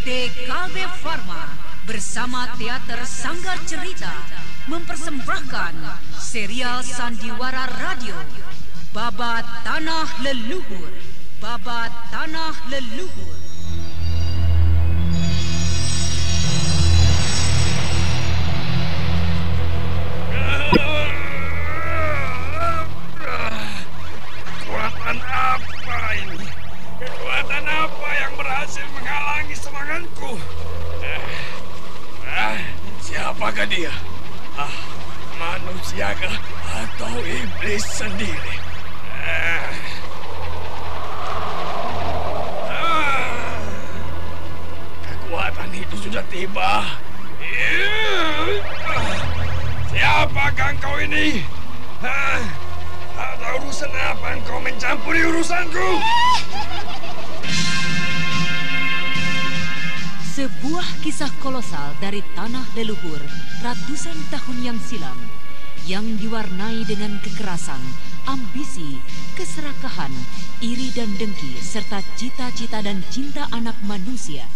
PT Kalbe Farma bersama Teater Sanggar Cerita mempersembahkan serial Sandiwara Radio Babat Tanah Leluhur. Babat Tanah Leluhur Kekuatan apa yang berhasil menghalangi semangatku? Eh, ah, siapakah dia? Ah, manusiakah atau iblis sendiri? Eh, ah, kekuatan itu sudah tiba. Siapakah engkau ini? Hah? Ada urusan apa engkau mencampuri urusanku? Sebuah kisah kolosal dari tanah leluhur ratusan tahun yang silam yang diwarnai dengan kekerasan, ambisi, keserakahan, iri dan dengki serta cita-cita dan cinta anak manusia.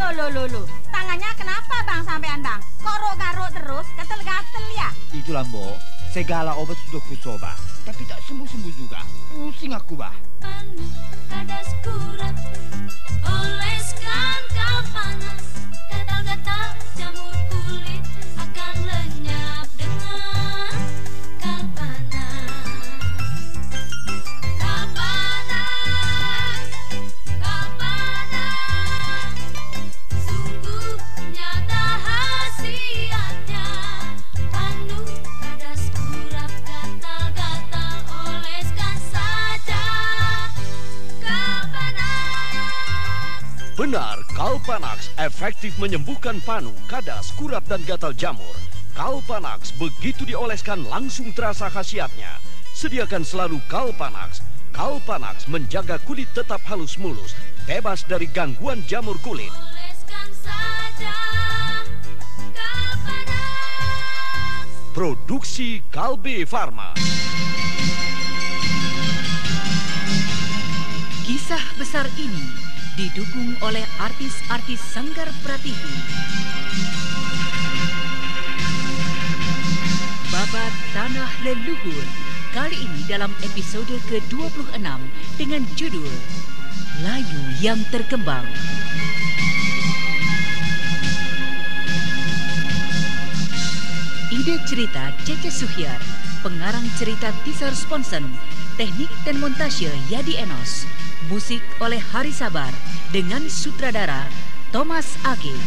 Loh, loh, loh, loh. Tangannya kenapa bang sampean bang? Kok garuk terus, gatel-gatel ya? Itulah mbok, segala obat sudah kucoba, tapi tak sembuh-sembuh juga. Pusing aku bah. Panu kadas kurat Oleskan kau panas Gatal-gatal efektif menyembuhkan panu, kadas, kurap, dan gatal jamur. Kalpanax begitu dioleskan langsung terasa khasiatnya. Sediakan selalu Kalpanax. Kalpanax menjaga kulit tetap halus mulus, bebas dari gangguan jamur kulit. Oleskan saja Produksi Kalbe Farma. Kisah besar ini didukung oleh artis-artis Sanggar Prativi. Babat Tanah Leluhur kali ini dalam episode ke-26 dengan judul Layu yang Terkembang. Ide cerita Cece Suhyar, pengarang cerita teaser Sponsen, teknik dan montase Yadi Enos, musik oleh Hari Sabar dengan sutradara Thomas Age.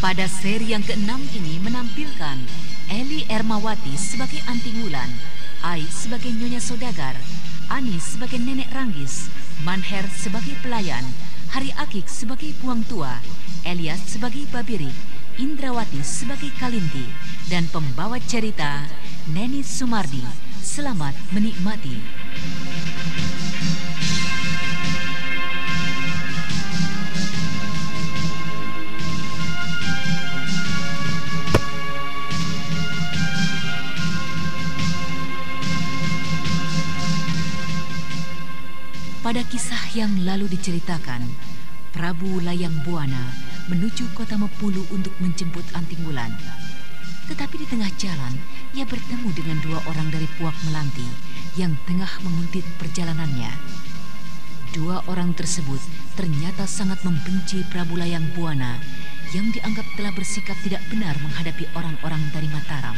Pada seri yang keenam ini menampilkan Eli Ermawati sebagai Anting Wulan, Ai sebagai Nyonya Sodagar, Anis sebagai Nenek Ranggis, Manher sebagai pelayan, Hari Akik sebagai puang tua, Elias sebagai Babirik, Indrawati sebagai Kalinti, dan pembawa cerita Neni Sumardi. Selamat menikmati. Pada kisah yang lalu diceritakan, Prabu Layang Buana menuju kota Mepulu untuk menjemput Anting Wulan. Tetapi di tengah jalan, ia bertemu dengan dua orang dari Puak Melanti yang tengah menguntit perjalanannya. Dua orang tersebut ternyata sangat membenci Prabu Layang Buana yang dianggap telah bersikap tidak benar menghadapi orang-orang dari Mataram.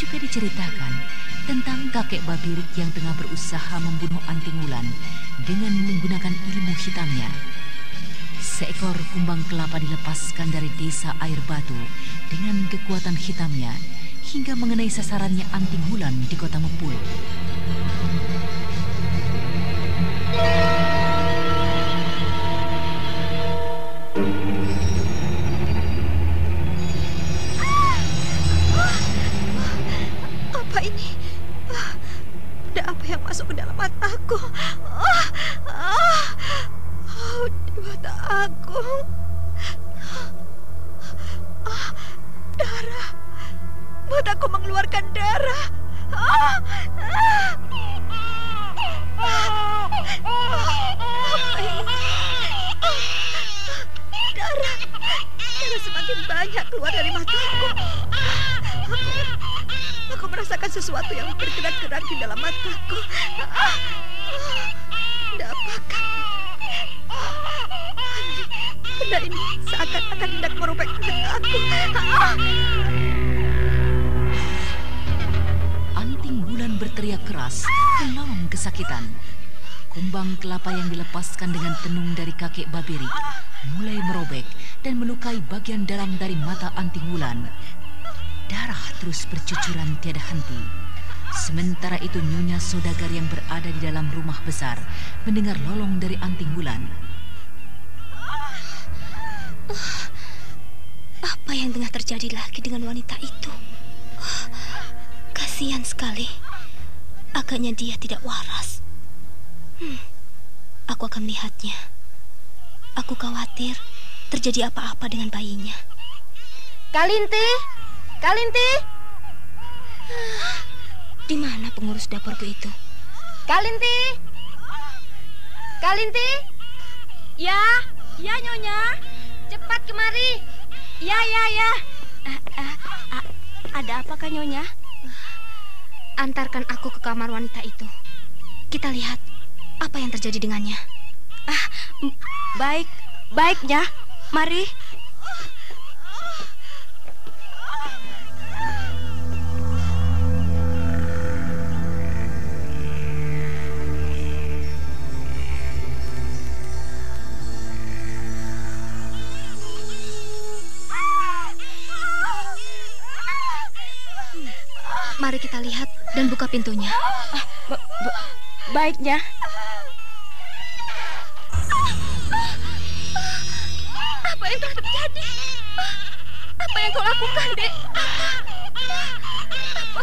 Juga diceritakan tentang kakek Babirik yang tengah berusaha membunuh Anting Wulan dengan menggunakan ilmu hitamnya. Seekor kumbang kelapa dilepaskan dari desa air batu dengan kekuatan hitamnya hingga mengenai sasarannya Anting Wulan di kota Mepulu. Apa ini? masuk ke dalam mataku. Oh, oh, oh di mata aku. Oh, darah. Mataku mengeluarkan darah. Apa ini? Darah. Darah semakin banyak keluar dari mataku. Aku, aku merasakan sesuatu yang bergerak-gerak di dalam mataku. Ah! Apakah? Aneh. Benda ini seakan-akan hendak merobek. Ah! Anting bulan berteriak keras, menolong kesakitan. Kumbang kelapa yang dilepaskan dengan tenung dari kakek Babirik mulai merobek dan melukai bagian dalam dari mata anting bulan. Darah terus bercucuran tiada henti. Sementara itu Nyonya Sodagar yang berada di dalam rumah besar mendengar lolong dari anting bulan. Apa yang tengah terjadi lagi dengan wanita itu? Oh, kasihan sekali. Agaknya dia tidak waras. Hmm, aku akan melihatnya. Aku khawatir terjadi apa-apa dengan bayinya. Kalinti, Kalinti, di mana pengurus dapurku itu? Kalinti, Kalinti, Ya, ya Nyonya. cepat kemari. Ya, ya, ya. Ah, ah, ah, ada apa Kak Nyonya? Antarkan aku ke kamar wanita itu. Kita lihat apa yang terjadi dengannya. Ah, baik, baiknya. Mari. Mari kita lihat dan buka pintunya. Ba- ba- baiknya. Apa yang telah terjadi? Apa yang kau lakukan, Dek? Apa,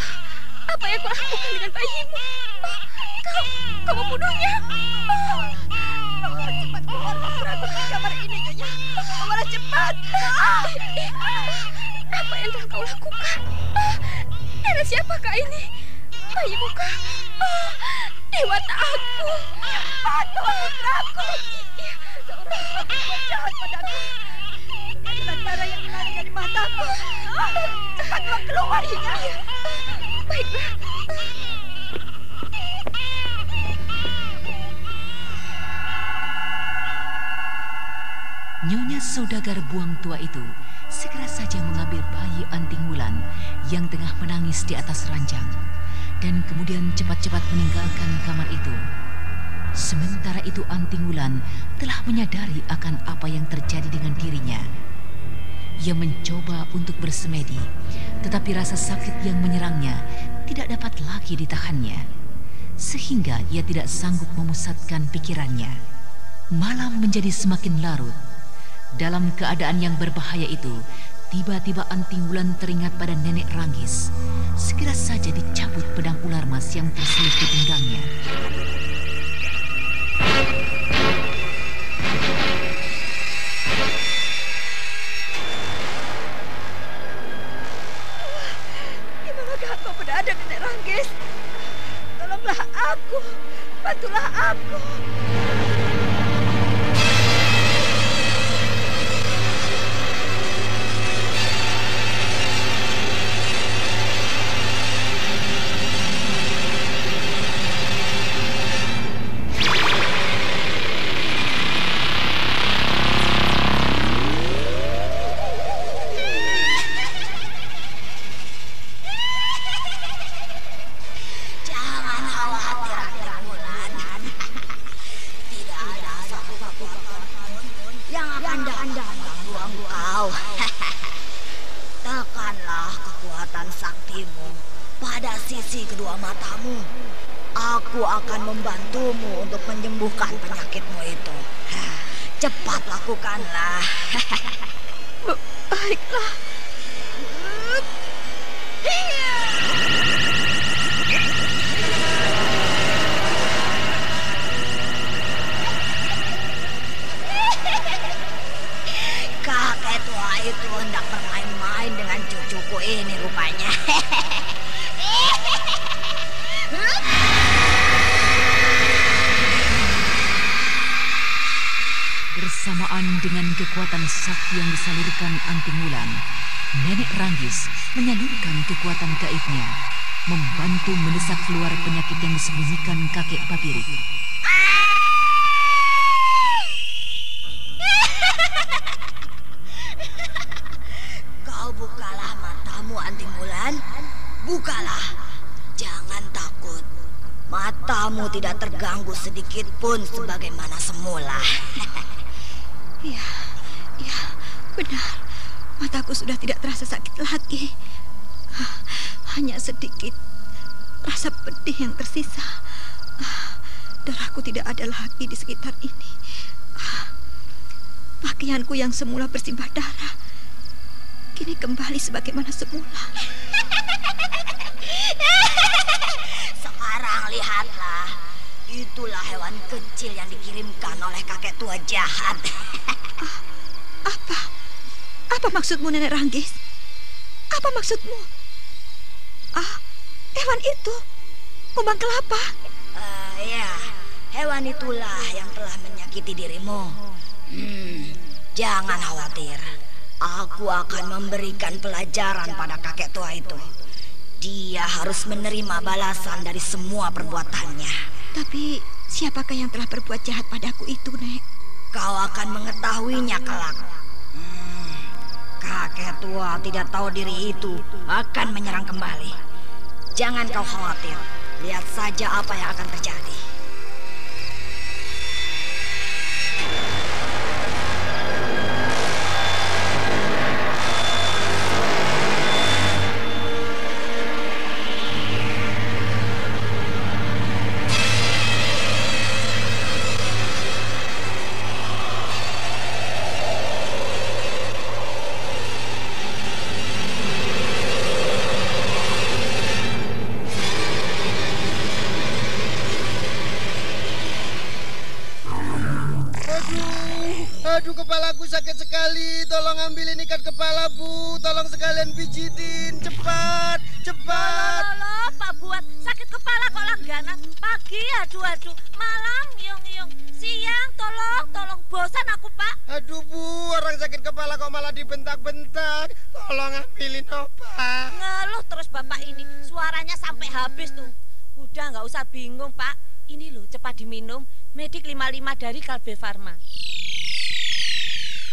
apa yang kau lakukan dengan bayimu? Kau, kau membunuhnya? Cepat keluar putraku dari kamar ini, Nyonya. Bawalah cepat. Apa yang telah kau lakukan? Ada siapakah ini? Bayimu kah? Oh, dewata aku. Bawa putraku. Iya. Ah, baiklah. Nyonya saudagar buang tua itu segera saja mengambil bayi anting wulan yang tengah menangis di atas ranjang dan kemudian cepat-cepat meninggalkan kamar itu. Sementara itu anting wulan telah menyadari akan apa yang terjadi dengan dirinya. Ia mencoba untuk bersemedi, tetapi rasa sakit yang menyerangnya tidak dapat lagi ditahannya, sehingga ia tidak sanggup memusatkan pikirannya. Malam menjadi semakin larut. Dalam keadaan yang berbahaya itu, tiba-tiba anting bulan teringat pada nenek Ranggis. Segera saja dicabut pedang ular mas yang terselip di pinggangnya. Manakah kau berada, Nenek Ranggis? Tolonglah aku. Bantulah aku. Yang disalurkan Anting Wulan, Nenek Ranggis menyalurkan kekuatan gaibnya, membantu mendesak keluar penyakit yang disembunyikan kakek Babirik. Kau bukalah matamu, Anting Wulan. Bukalah. Jangan takut. Matamu tidak terganggu sedikit pun sebagaimana semula. Benar. Mataku sudah tidak terasa sakit lagi. Hanya sedikit rasa pedih yang tersisa. Darahku tidak ada lagi di sekitar ini. Pakaianku yang semula bersimbah darah kini kembali sebagaimana semula. Sekarang lihatlah. Itulah hewan kecil yang dikirimkan oleh kakek tua jahat. Apa? Apa maksudmu, Nenek Ranggis? Apa maksudmu? Ah, hewan itu. Kumbang kelapa. Uh, ya, hewan itulah yang telah menyakiti dirimu. Hmm, jangan khawatir. Aku akan memberikan pelajaran pada kakek tua itu. Dia harus menerima balasan dari semua perbuatannya. Tapi siapakah yang telah berbuat jahat padaku itu, Nek? Kau akan mengetahuinya kelak. Kakek tua tidak tahu diri itu akan menyerang kembali. Jangan kau khawatir. Lihat saja apa yang akan terjadi. Aduh, kepalaku sakit sekali. Tolong ambilin ikat kepala, Bu. Tolong sekalian pijitin. Cepat, cepat. Loh, Pak Buat, sakit kepala kok langganan. Pagi aduh aduh, malam yung yung. Siang tolong, tolong bosan aku, Pak. Aduh, Bu, orang sakit kepala kok malah dibentak-bentak. Tolong ambilin obat. Ngeluh terus Bapak ini, suaranya sampai habis tuh. Udah nggak usah bingung, Pak. Ini loh cepat diminum. Medik 55 dari Kalbe Farma.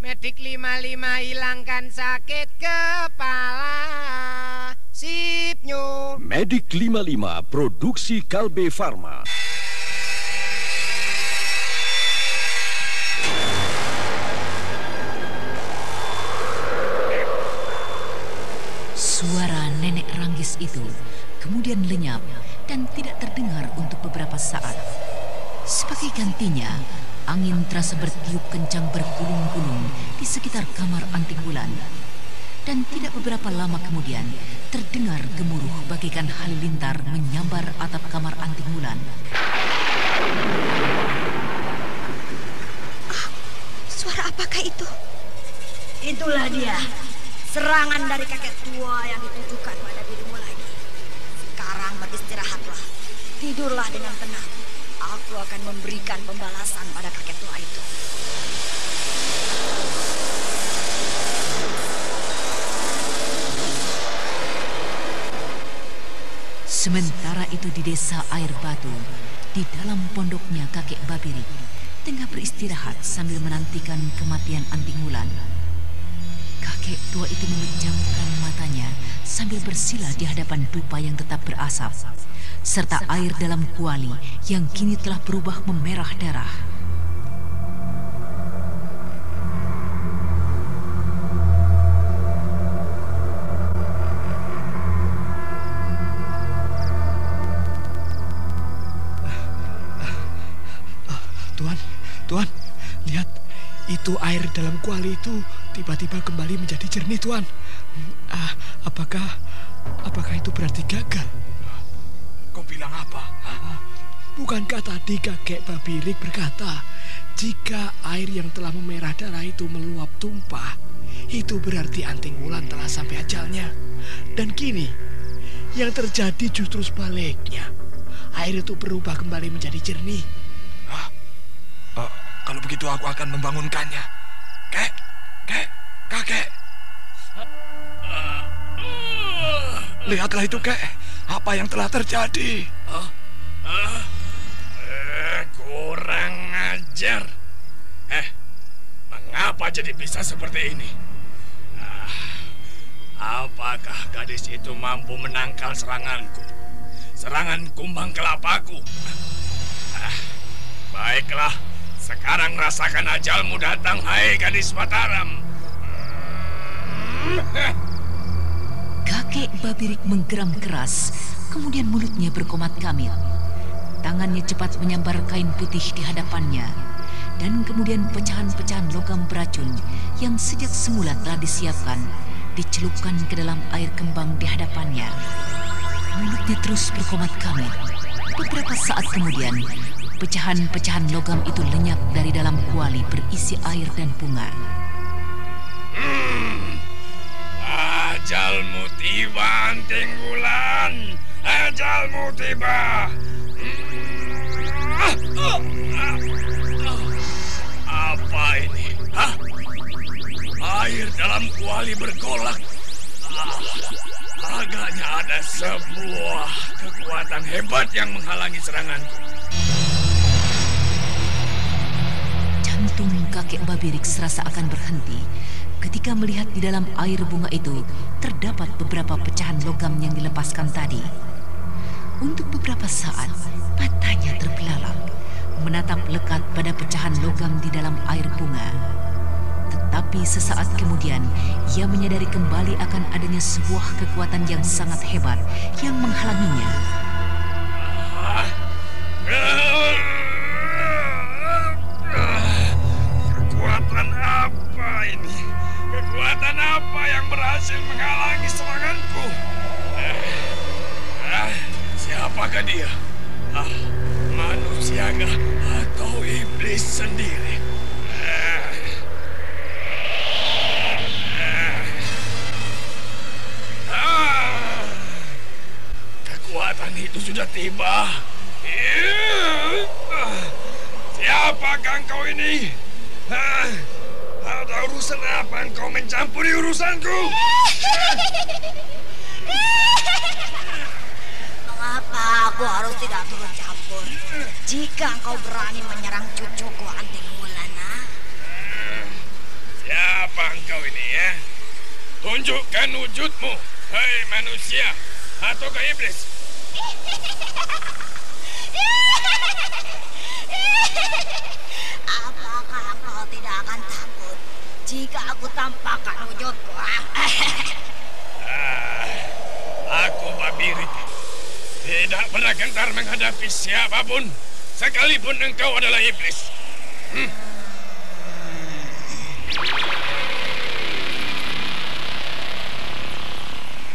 Medik 55 hilangkan sakit kepala. Sip nyu. Medik 55 produksi Kalbe Farma. Suara nenek Ranggis itu kemudian lenyap dan tidak terdengar untuk beberapa saat. Sebagai gantinya, angin terasa bertiup kencang bergulung-gulung di sekitar kamar anting bulan. Dan tidak beberapa lama kemudian, terdengar gemuruh bagaikan halilintar menyambar atap kamar anting bulan. Suara apakah itu? Itulah dia. Serangan dari kakek tua yang ditujukan pada dirimu lagi. Sekarang beristirahatlah. Tidurlah dengan tenang. Aku akan memberikan pembalasan pada kakek tua itu. Sementara itu di desa Air Batu, di dalam pondoknya kakek Babirik, tengah beristirahat sambil menantikan kematian Anting Wulan. Kakek tua itu memejamkan matanya sambil bersila di hadapan dupa yang tetap berasap, serta air dalam kuali yang kini telah berubah memerah darah. Tuan, Tuan, lihat. Itu air dalam kuali itu tiba-tiba kembali menjadi jernih, Tuan. Ah, apakah apakah itu berarti gagal? Kau bilang apa? Hah? Bukankah tadi kakek Babirik berkata, jika air yang telah memerah darah itu meluap tumpah, itu berarti anting wulan telah sampai ajalnya. Dan kini, yang terjadi justru sebaliknya. Air itu berubah kembali menjadi jernih. Hah? Uh, kalau begitu aku akan membangunkannya. Kek, kek, kakek. Lihatlah itu, kek. Apa yang telah terjadi? Huh? Huh? Eh, kurang ajar. Eh, mengapa jadi bisa seperti ini? Ah, apakah gadis itu mampu menangkal seranganku? Serangan kumbang kelapaku? Ah, baiklah, sekarang rasakan ajalmu datang, hai gadis Mataram. Hmm. Kakek Babirik menggeram keras, kemudian mulutnya berkomat kamit. Tangannya cepat menyambar kain putih di hadapannya, dan kemudian pecahan-pecahan logam beracun yang sejak semula telah disiapkan dicelupkan ke dalam air kembang di hadapannya. Mulutnya terus berkomat kamit. Beberapa saat kemudian, pecahan-pecahan logam itu lenyap dari dalam kuali berisi air dan bunga. Ajalmu tiba, Anting Bulan. Ajalmu tiba. Apa ini? Hah? Air dalam kuali bergolak. Ah, agaknya ada sebuah kekuatan hebat yang menghalangi seranganku. Jantung kakek Babirik serasa akan berhenti ketika melihat di dalam air bunga itu terdapat beberapa pecahan logam yang dilepaskan tadi. Untuk beberapa saat, matanya terbelalak, menatap lekat pada pecahan logam di dalam air bunga. Tetapi sesaat kemudian, ia menyadari kembali akan adanya sebuah kekuatan yang sangat hebat yang menghalanginya. Berhasil menghalangi seranganku? Eh, eh, siapakah dia? Ah, manusiakah atau iblis sendiri? Eh, eh. Ah, kekuatan itu sudah tiba. Eh, ah, Siapakah engkau ini? Hah? Ada urusan apa engkau mencampuri urusanku? Mengapa aku harus tidak turut campur? Jika engkau berani menyerang cucuku Anting Mulana. Siapa engkau ini ya? Tunjukkan wujudmu, hei manusia, atau ke iblis. Apakah engkau tidak akan takut jika aku tampakkan wujudku? Ah, aku Babirik. Tidak pernah gentar menghadapi siapa pun, sekalipun engkau adalah iblis. Hmm.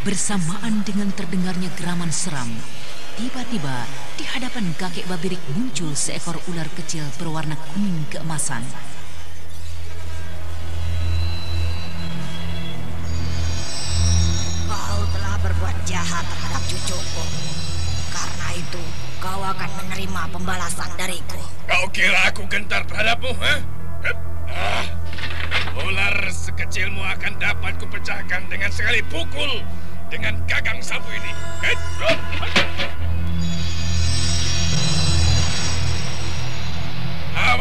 Bersamaan dengan terdengarnya geraman seram, tiba-tiba di hadapan kakek Babirik muncul seekor ular kecil berwarna kuning keemasan. Kau telah berbuat jahat terhadap cucuku. Karena itu, kau akan menerima pembalasan dariku. Kau kira aku gentar terhadapmu, ha? Hup. Ah, ular sekecilmu akan dapat kupecahkan dengan sekali pukul dengan gagang sapu ini. Hup. Hup.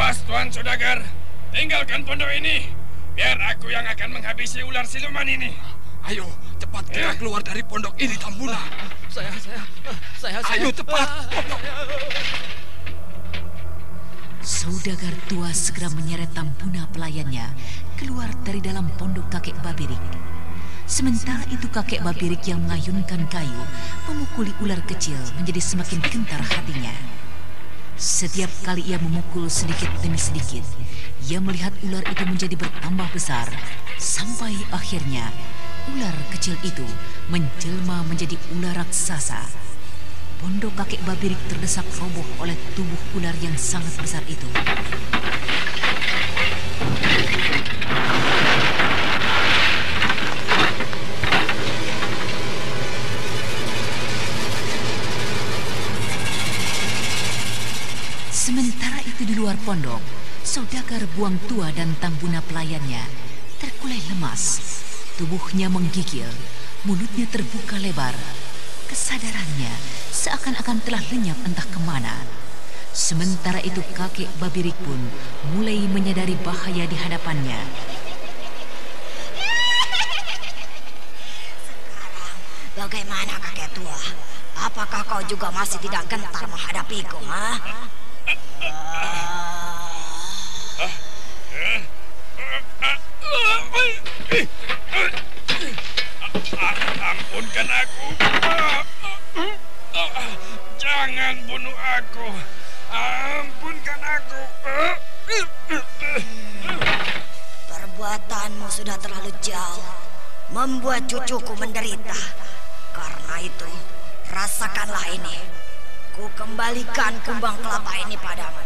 Awas Tuan Sudagar, tinggalkan pondok ini. Biar aku yang akan menghabisi ular siluman ini. Ayo, cepat kita keluar dari pondok ini, Tambuna. Saya, saya, saya, saya. Ayo cepat. Saudagar tua segera menyeret Tambuna pelayannya keluar dari dalam pondok kakek Babirik. Sementara itu kakek Babirik yang mengayunkan kayu memukuli ular kecil menjadi semakin gentar hatinya. Setiap kali ia memukul sedikit demi sedikit, ia melihat ular itu menjadi bertambah besar sampai akhirnya ular kecil itu menjelma menjadi ular raksasa. Pondok kakek Babirik terdesak roboh oleh tubuh ular yang sangat besar itu. Sementara itu di luar pondok, saudagar buang tua dan tambuna pelayannya terkulai lemas. Tubuhnya menggigil, mulutnya terbuka lebar. Kesadarannya seakan-akan telah lenyap entah ke mana. Sementara itu kakek Babirik pun mulai menyadari bahaya di hadapannya. Bagaimana kakek tua? Apakah kau juga masih tidak gentar menghadapiku, ha? Ampunkan aku. Jangan bunuh aku. Ampunkan aku. Perbuatanmu sudah terlalu jauh, membuat cucuku menderita. Karena itu, rasakanlah ini. Ku kembalikan kumbang kelapa ini padamu.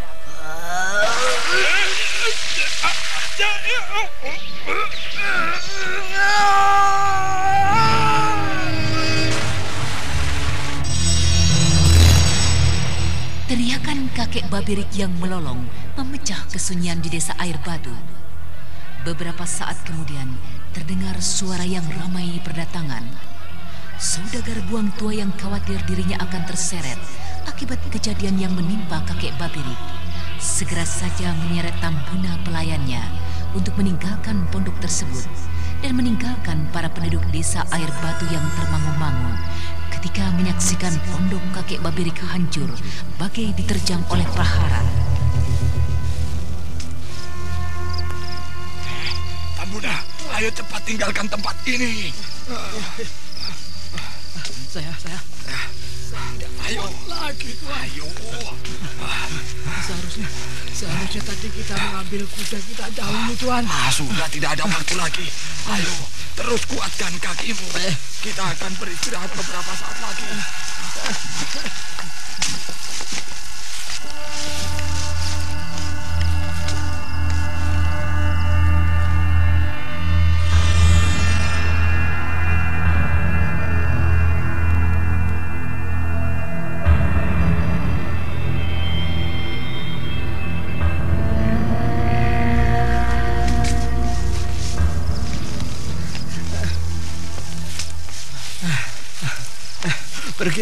Teriakan kakek Babirik yang melolong memecah kesunyian di desa air batu. Beberapa saat kemudian terdengar suara yang ramai berdatangan. Saudagar buang tua yang khawatir dirinya akan terseret akibat kejadian yang menimpa kakek Babirik. Segera saja menyeret tambuna pelayannya untuk meninggalkan pondok tersebut dan meninggalkan para penduduk desa air batu yang termangu-mangu ketika menyaksikan pondok kakek Babirik hancur bagai diterjang oleh prahara. Tambuna, ayo cepat tinggalkan tempat ini. Saya, saya. Ayo lagi, Tuan. Ayo. Seharusnya, seharusnya tadi kita mengambil kuda kita dahulu, Tuan. Ah, sudah tidak ada waktu lagi. Ayo, terus kuatkan kakimu. Kita akan beristirahat beberapa saat lagi.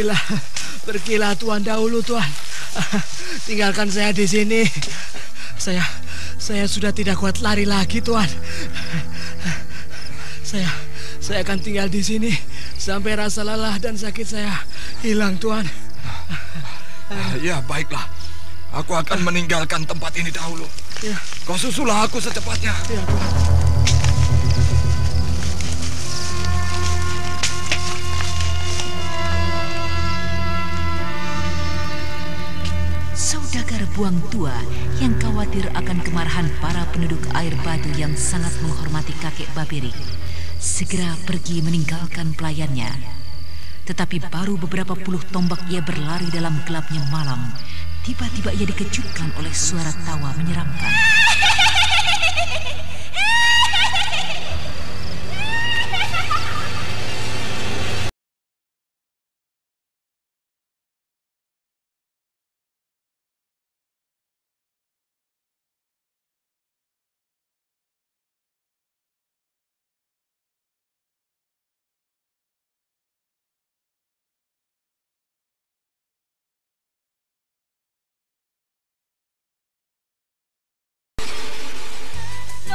Pergilah, pergilah Tuan dahulu, Tuan. Tinggalkan saya di sini. Saya, saya sudah tidak kuat lari lagi, Tuan. Saya, saya akan tinggal di sini sampai rasa lelah dan sakit saya hilang, Tuan. Ya, baiklah. Aku akan meninggalkan tempat ini dahulu. Ya, Kau susulah aku secepatnya. ya, Tuan. Buang tua yang khawatir akan kemarahan para penduduk air batu yang sangat menghormati kakek Babirik segera pergi meninggalkan pelayannya. Tetapi baru beberapa puluh tombak ia berlari dalam gelapnya malam, tiba-tiba ia dikejutkan oleh suara tawa menyeramkan.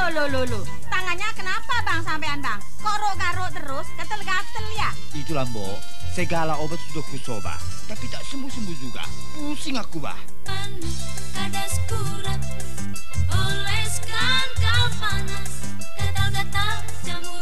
Loh, loh, loh, loh. Tangannya kenapa bang sampean bang? Kok rok-garuk terus? Gatel-gatel ya? Itulah mbok, segala obat sudah kusoba, tapi tak sembuh-sembuh juga. Pusing aku bah. Kadas Oleskan kau panas Gatal-gatal jamur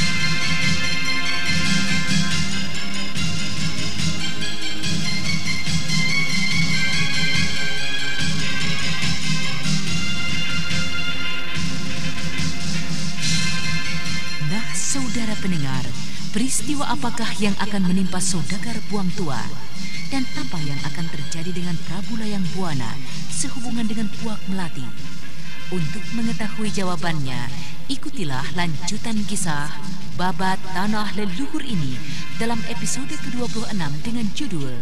Peristiwa apakah yang akan menimpa saudagar buang tua? Dan apa yang akan terjadi dengan Prabu Layang Buana sehubungan dengan Puak Melati? Untuk mengetahui jawabannya, ikutilah lanjutan kisah Babat Tanah Leluhur ini dalam episode ke-26 dengan judul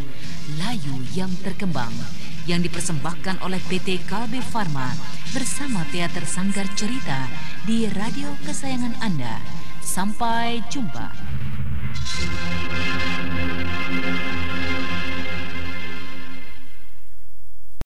Layu yang Terkembang yang dipersembahkan oleh PT Kalbe Farma bersama Teater Sanggar Cerita di radio kesayangan Anda. Sampai jumpa. Thank you.